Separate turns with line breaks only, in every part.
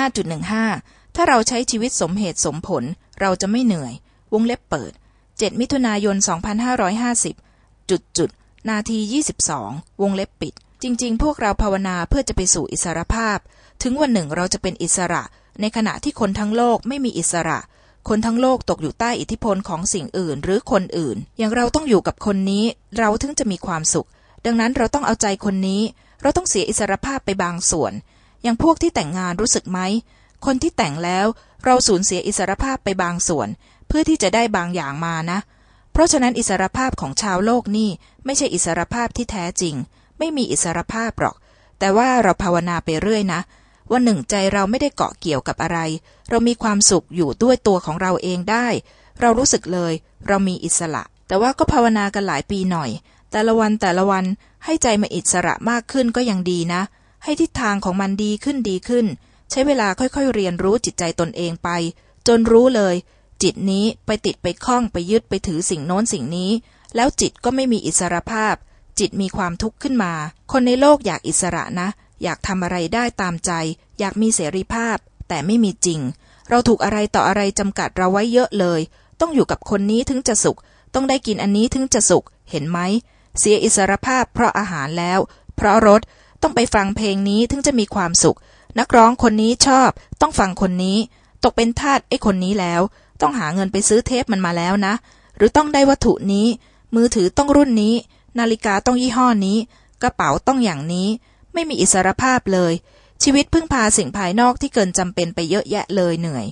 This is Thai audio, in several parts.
5.15 ถ้าเราใช้ชีวิตสมเหตุสมผล เราจะไม่เหนื่อย วงเล็บเปิด 7 มิถุนายน 2550 จุดจุด นาที 22 วงเล็บปิด จริง ๆ พวกเราภาวนาเพื่อจะไปสู่อิสรภาพ ถึงวันหนึ่งเราจะเป็นอิสระ ในขณะที่คนทั้งโลกไม่มีอิสระ คนทั้งโลกตกอยู่ใต้อิทธิพลของสิ่งอื่นหรือคนอื่น อย่างเราต้องอยู่กับคนนี้ เราถึงจะมีความสุข ดังนั้นเราต้องเอาใจคนนี้ เราต้องเสียอิสรภาพไปบางส่วน อย่างพวกที่แต่งงานรู้สึกไหม คนที่แต่งแล้วเราสูญเสียอิสรภาพไปบางส่วน เพื่อที่จะได้บางอย่างมานะ เพราะฉะนั้นอิสรภาพของชาวโลกนี่ไม่ใช่อิสรภาพที่แท้จริง ไม่มีอิสรภาพหรอก แต่ว่าเราภาวนาไปเรื่อยนะวันหนึ่งใจเราไม่ได้เกาะเกี่ยวกับอะไร เรามีความสุขอยู่ด้วยตัวของเราเองได้ เรารู้สึกเลย เรามีอิสระ แต่ว่าก็ภาวนากันหลายปีหน่อย แต่ละวันแต่ละวันให้ใจมาอิสระมากขึ้นก็ยังดีนะ ให้ทิศทางของมันดีขึ้นดีขึ้น ใช้เวลาค่อยๆเรียนรู้จิตใจตนเองไป จนรู้เลย จิตนี้ไปติดไปคล้องไปยึดไปถือสิ่งโน้นสิ่งนี้ แล้วจิตก็ไม่มีอิสระภาพ จิตมีความทุกข์ขึ้นมา คนในโลกอยากอิสระนะ อยากทำอะไรได้ตามใจ อยากมีเสรีภาพ แต่ไม่มีจริง เราถูกอะไรต่ออะไรจำกัดเราไว้เยอะเลย ต้องอยู่กับคนนี้ถึงจะสุข ต้องได้กินอันนี้ถึงจะสุข เห็นไหมเสียอิสรภาพเพราะอาหารแล้ว เพราะรถ ต้องไปฟังเพลงนี้ถึงจะมีความสุข นักร้องคนนี้ชอบ ต้องฟังคนนี้ ตกเป็นทาสไอ้คนนี้แล้ว ต้องหาเงินไปซื้อเทปมันมาแล้วนะ หรือต้องได้วัตถุนี้ มือถือต้องรุ่นนี้ นาฬิกาต้องยี่ห้อนี้ กระเป๋าต้องอย่างนี้ ไม่มีอิสรภาพเลย ชีวิตพึ่งพาสิ่งภายนอกที่เกินจำเป็นไปเยอะแยะเลยเหนื่อย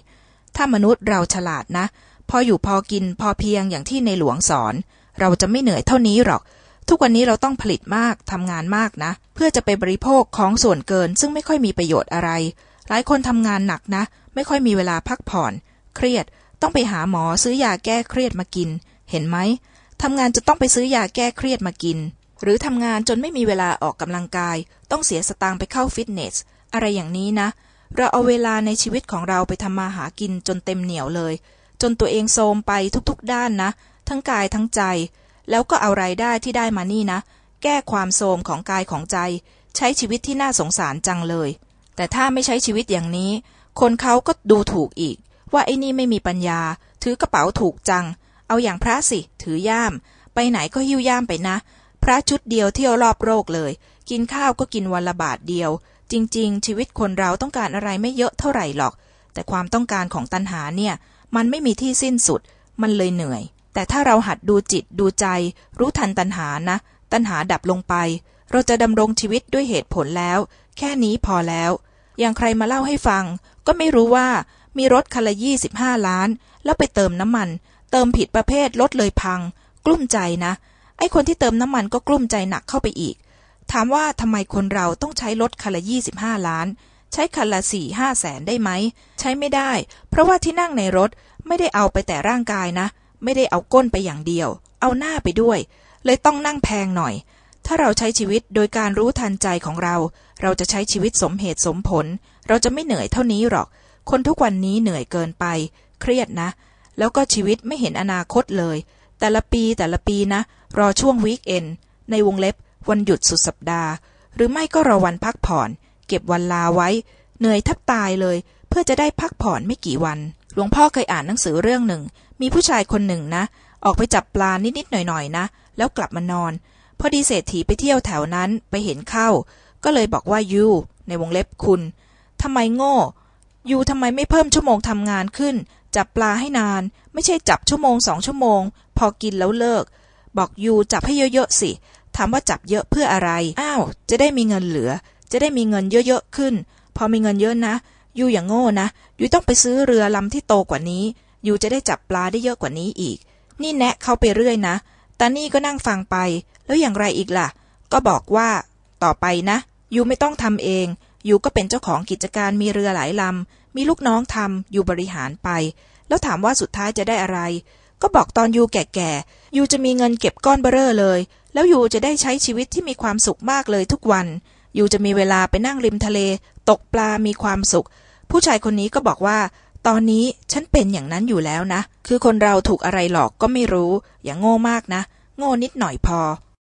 ถ้ามนุษย์เราฉลาดนะ พออยู่พอกินพอเพียงอย่างที่ในหลวงสอน เราจะไม่เหนื่อยเท่านี้หรอก ทุกวันนี้เราต้องผลิตมากทำงานมากนะ เพื่อจะไปบริโภคของส่วนเกิน ซึ่งไม่ค่อยมีประโยชน์อะไร หลายคนทำงานหนักนะ ไม่ค่อยมีเวลาพักผ่อน เครียด ต้องไปหาหมอซื้อยาแก้เครียดมากิน เห็นไหมทำงานจะต้องไปซื้อยาแก้เครียดมากิน หรือทำงานจนไม่มีเวลาออกกำลังกาย ต้องเสียสตางค์ไปเข้าฟิตเนส อะไรอย่างนี้นะ เราเอาเวลาในชีวิตของเราไปทำมาหากินจนเต็มเหนียวเลย จนตัวเองโทรมไปทุกๆด้านนะ ทั้งกายทั้งใจ แล้วก็เอาไรายได้ที่ได้มานี่นะ แก้ความโทรมของกายของใจ ใช้ชีวิตที่น่าสงสารจังเลย แต่ถ้าไม่ใช้ชีวิตอย่างนี้ คนเขาก็ดูถูกอีก ว่าไอ้นี่ไม่มีปัญญา ถือกระเป๋าถูกจัง เอาอย่างพระสิ ถือย่าม ไปไหนก็หิ้วย่ามไปนะ พระชุดเดียวเที่ยวรอบโลกเลย กินข้าวก็กินวันละบาทเดียว จริง ๆ ชีวิตคนเราต้องการอะไรไม่เยอะเท่าไหร่หรอก แต่ความต้องการของตัณหาเนี่ย มันไม่มีที่สิ้นสุด มันเลยเหนื่อย แต่ถ้าเราหัดดูจิตดูใจ รู้ทันตัณหานะ ตัณหาดับลงไป เราจะดำรงชีวิตด้วยเหตุผลแล้ว แค่นี้พอแล้ว อย่างใครมาเล่าให้ฟัง ก็ไม่รู้ว่ามีรถคันละยี่สิบห้าล้าน แล้วไปเติมน้ำมัน เติมผิดประเภทรถเลยพัง กลุ้มใจนะ ไอ้คนที่เติมน้ำมันก็กลุ้มใจหนักเข้าไปอีก ถามว่าทำไมคนเราต้องใช้รถคันละยี่สิบห้าล้าน ใช้คันละสี่ห้าแสนได้ไหม ใช้ไม่ได้ เพราะว่าที่นั่งในรถไม่ได้เอาไปแต่ร่างกายนะ ไม่ได้เอาก้นไปอย่างเดียว เอาหน้าไปด้วย เลยต้องนั่งแพงหน่อย ถ้าเราใช้ชีวิตโดยการรู้ทันใจของเรา เราจะใช้ชีวิตสมเหตุสมผล เราจะไม่เหนื่อยเท่านี้หรอก คนทุกวันนี้เหนื่อยเกินไป เครียดนะ แล้วก็ชีวิตไม่เห็นอนาคตเลย แต่ละปีแต่ละปีนะ รอช่วงวีคเอนในวงเล็บ วันหยุดสุดสัปดาห์ หรือไม่ก็รอวันพักผ่อน เก็บวันลาไว้ เหนื่อยแทบตายเลย เพื่อจะได้พักผ่อนไม่กี่วัน ลวงพ่อเคยอ่านหนังสือเรื่องหนึ่ง มีผู้ชายคนหนึ่งนะ ออกไปจับปลานิดๆหน่อยๆนะ แล้วกลับมานอน พอดีเศรษฐีไปเที่ยวแถวนั้นไปเห็นเข้า ก็เลยบอกว่ายูในวงเล็บคุณทำไมโง่ยูทำไมไม่เพิ่มชั่วโมงทำงานขึ้น จับปลาให้นาน ไม่ใช่จับชั่วโมงสองชั่วโมง พอกินแล้วเลิก บอกยูจับให้เยอะๆสิถามว่าจับเยอะเพื่ออะไร อ้าว จะได้มีเงินเหลือ จะได้มีเงินเยอะๆขึ้น พอมีเงินเยอะนะ ยูอย่างโง่นะยูต้องไปซื้อเรือลำที่โตกว่านี้ยูจะได้จับปลาได้เยอะกว่านี้อีก นี่แนะเขาไปเรื่อยนะตานี่ก็นั่งฟังไป แล้วอย่างไรอีกล่ะ ก็บอกว่า ต่อไปนะยูไม่ต้องทำเองยูก็เป็นเจ้าของกิจการมีเรือหลายลำมีลูกน้องทำยูบริหารไป แล้วถามว่าสุดท้ายจะได้อะไร ก็บอกตอนยูแก่ๆยูจะมีเงินเก็บก้อนเบ้อเลย แล้วยูจะได้ใช้ชีวิตที่มีความสุขมากเลยทุกวัน ยูจะมีเวลาไปนั่งริมทะเล ตกปลามีความสุข ผู้ชายคนนี้ก็บอกว่า ตอนนี้ฉันเป็นอย่างนั้นอยู่แล้วนะ คือคนเราถูกอะไรหลอกก็ไม่รู้ อย่างโง่มากนะ โง่นิดหน่อยพอ